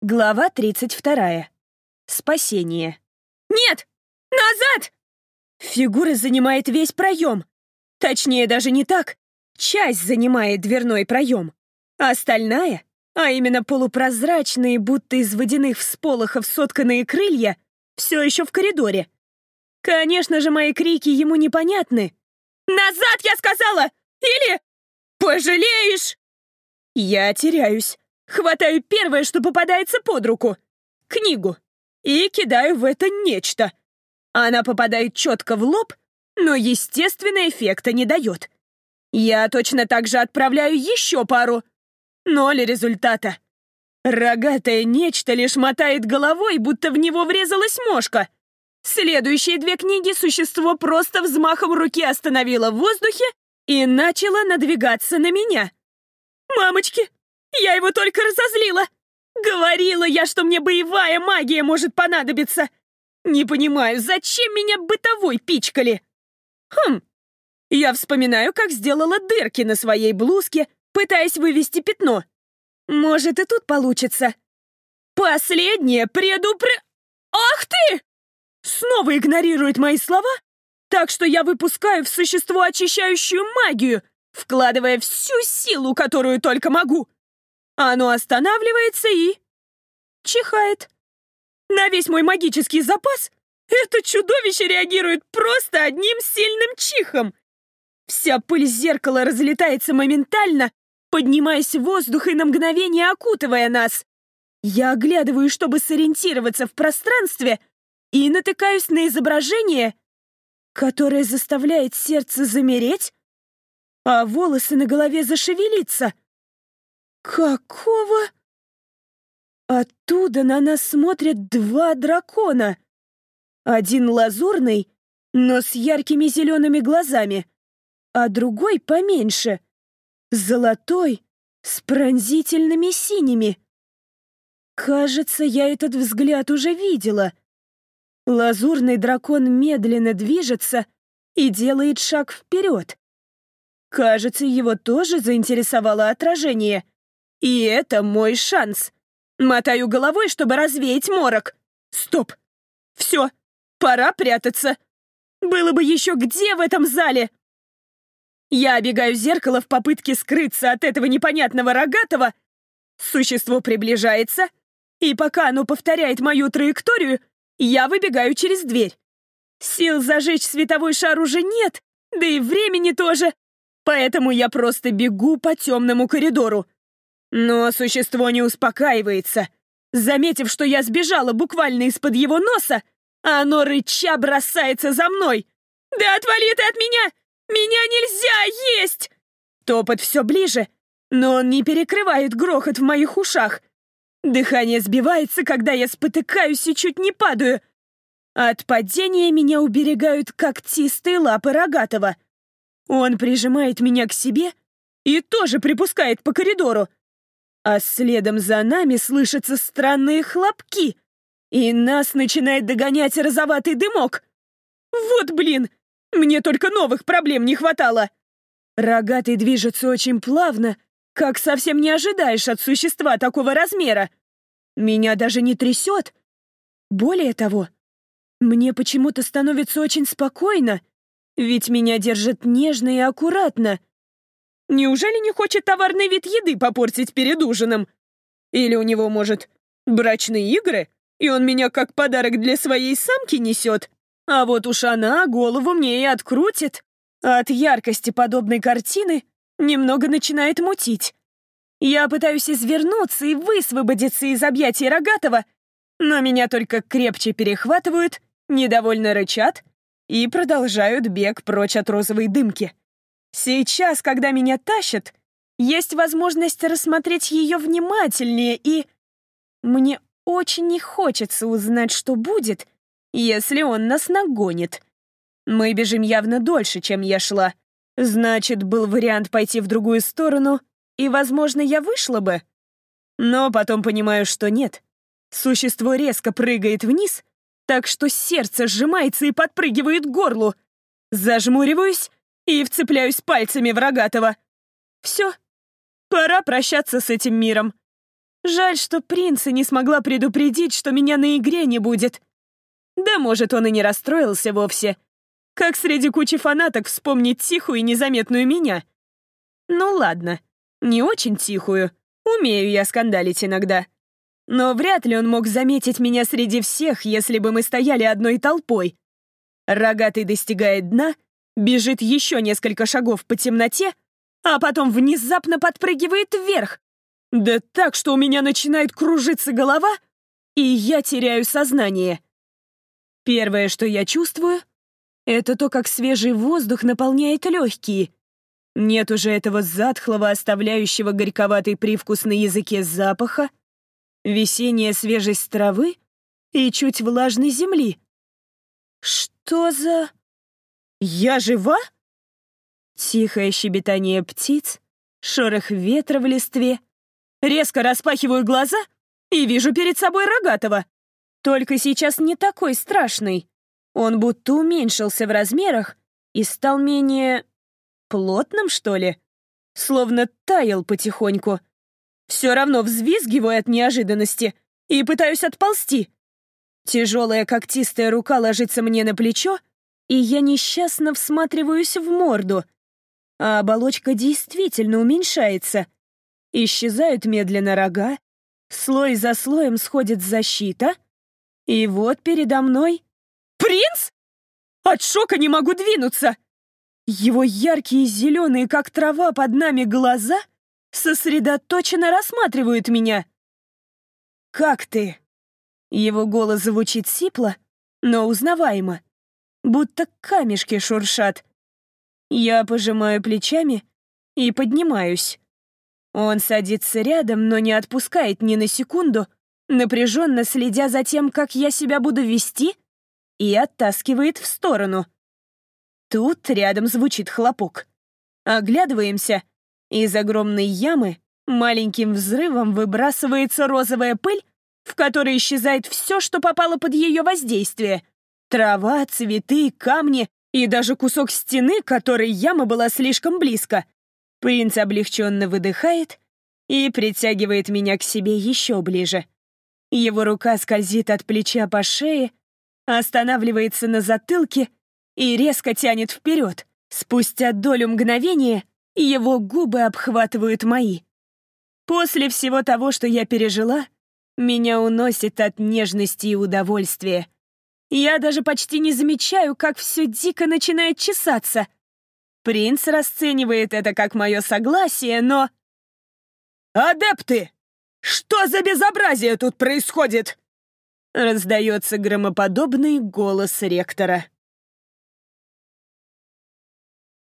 Глава 32. Спасение. Нет! Назад! Фигура занимает весь проем. Точнее, даже не так. Часть занимает дверной проем. А остальная, а именно полупрозрачные, будто из водяных всполохов сотканные крылья, все еще в коридоре. Конечно же, мои крики ему непонятны. Назад, я сказала! Или пожалеешь! Я теряюсь. Хватаю первое, что попадается под руку — книгу, и кидаю в это нечто. Она попадает четко в лоб, но, естественно, эффекта не дает. Я точно так же отправляю еще пару. Ноль результата. Рогатое нечто лишь мотает головой, будто в него врезалась мошка. Следующие две книги существо просто взмахом руки остановило в воздухе и начало надвигаться на меня. «Мамочки, я его только разозлила! Говорила я, что мне боевая магия может понадобиться! Не понимаю, зачем меня бытовой пичкали? Хм, я вспоминаю, как сделала дырки на своей блузке, пытаясь вывести пятно. Может, и тут получится. Последнее предупр... Ах ты! Снова игнорирует мои слова, так что я выпускаю в существо очищающую магию, вкладывая всю силу, которую только могу. Оно останавливается и... чихает. На весь мой магический запас это чудовище реагирует просто одним сильным чихом. Вся пыль зеркала разлетается моментально, поднимаясь в воздух и на мгновение окутывая нас. Я оглядываю, чтобы сориентироваться в пространстве, и натыкаюсь на изображение, которое заставляет сердце замереть, а волосы на голове зашевелиться — «Какого?» Оттуда на нас смотрят два дракона. Один лазурный, но с яркими зелеными глазами, а другой поменьше, золотой, с пронзительными синими. Кажется, я этот взгляд уже видела. Лазурный дракон медленно движется и делает шаг вперед. Кажется, его тоже заинтересовало отражение — и это мой шанс. Мотаю головой, чтобы развеять морок. Стоп. Все, пора прятаться. Было бы еще где в этом зале? Я обегаю зеркало в попытке скрыться от этого непонятного рогатого. Существо приближается, и пока оно повторяет мою траекторию, я выбегаю через дверь. Сил зажечь световой шар уже нет, да и времени тоже, поэтому я просто бегу по темному коридору. Но существо не успокаивается. Заметив, что я сбежала буквально из-под его носа, оно рыча бросается за мной. «Да отвали ты от меня! Меня нельзя есть!» Топот все ближе, но он не перекрывает грохот в моих ушах. Дыхание сбивается, когда я спотыкаюсь и чуть не падаю. От падения меня уберегают когтистые лапы Рогатого. Он прижимает меня к себе и тоже припускает по коридору а следом за нами слышатся странные хлопки, и нас начинает догонять розоватый дымок. Вот блин, мне только новых проблем не хватало. Рогатый движется очень плавно, как совсем не ожидаешь от существа такого размера. Меня даже не трясет. Более того, мне почему-то становится очень спокойно, ведь меня держат нежно и аккуратно, Неужели не хочет товарный вид еды попортить перед ужином? Или у него, может, брачные игры, и он меня как подарок для своей самки несет? А вот уж она голову мне и открутит. От яркости подобной картины немного начинает мутить. Я пытаюсь извернуться и высвободиться из объятий Рогатого, но меня только крепче перехватывают, недовольно рычат и продолжают бег прочь от розовой дымки. Сейчас, когда меня тащат, есть возможность рассмотреть ее внимательнее и... Мне очень не хочется узнать, что будет, если он нас нагонит. Мы бежим явно дольше, чем я шла. Значит, был вариант пойти в другую сторону, и, возможно, я вышла бы. Но потом понимаю, что нет. Существо резко прыгает вниз, так что сердце сжимается и подпрыгивает к горлу. Зажмуриваюсь и вцепляюсь пальцами в Рогатого. Все, пора прощаться с этим миром. Жаль, что принца не смогла предупредить, что меня на игре не будет. Да, может, он и не расстроился вовсе. Как среди кучи фанаток вспомнить тихую и незаметную меня? Ну ладно, не очень тихую. Умею я скандалить иногда. Но вряд ли он мог заметить меня среди всех, если бы мы стояли одной толпой. Рогатый достигает дна, бежит еще несколько шагов по темноте, а потом внезапно подпрыгивает вверх. Да так, что у меня начинает кружиться голова, и я теряю сознание. Первое, что я чувствую, это то, как свежий воздух наполняет легкие. Нет уже этого затхлого, оставляющего горьковатый привкус на языке запаха, весенняя свежесть травы и чуть влажной земли. Что за... Я жива? Тихое щебетание птиц, шорох ветра в листве. Резко распахиваю глаза и вижу перед собой рогатого. Только сейчас не такой страшный. Он будто уменьшился в размерах и стал менее... плотным, что ли? Словно таял потихоньку. Все равно взвизгиваю от неожиданности и пытаюсь отползти. Тяжелая когтистая рука ложится мне на плечо, и я несчастно всматриваюсь в морду. А оболочка действительно уменьшается. Исчезают медленно рога, слой за слоем сходит защита — и вот передо мной... Принц? От шока не могу двинуться! Его яркие зеленые, как трава под нами, глаза сосредоточенно рассматривают меня. «Как ты?» Его голос звучит сипло, но узнаваемо, будто камешки шуршат. Я пожимаю плечами и поднимаюсь. Он садится рядом, но не отпускает ни на секунду, напряженно следя за тем, как я себя буду вести, и оттаскивает в сторону. Тут рядом звучит хлопок. Оглядываемся. Из огромной ямы маленьким взрывом выбрасывается розовая пыль, в которой исчезает все, что попало под ее воздействие. Трава, цветы, камни и даже кусок стены, которой яма была слишком близко. Принц облегченно выдыхает и притягивает меня к себе еще ближе. Его рука скользит от плеча по шее, останавливается на затылке и резко тянет вперед. Спустя долю мгновения его губы обхватывают мои. После всего того, что я пережила, меня уносит от нежности и удовольствия. Я даже почти не замечаю, как все дико начинает чесаться. Принц расценивает это как мое согласие, но... «Адепты!» Что за безобразие тут происходит?» Раздается громоподобный голос ректора.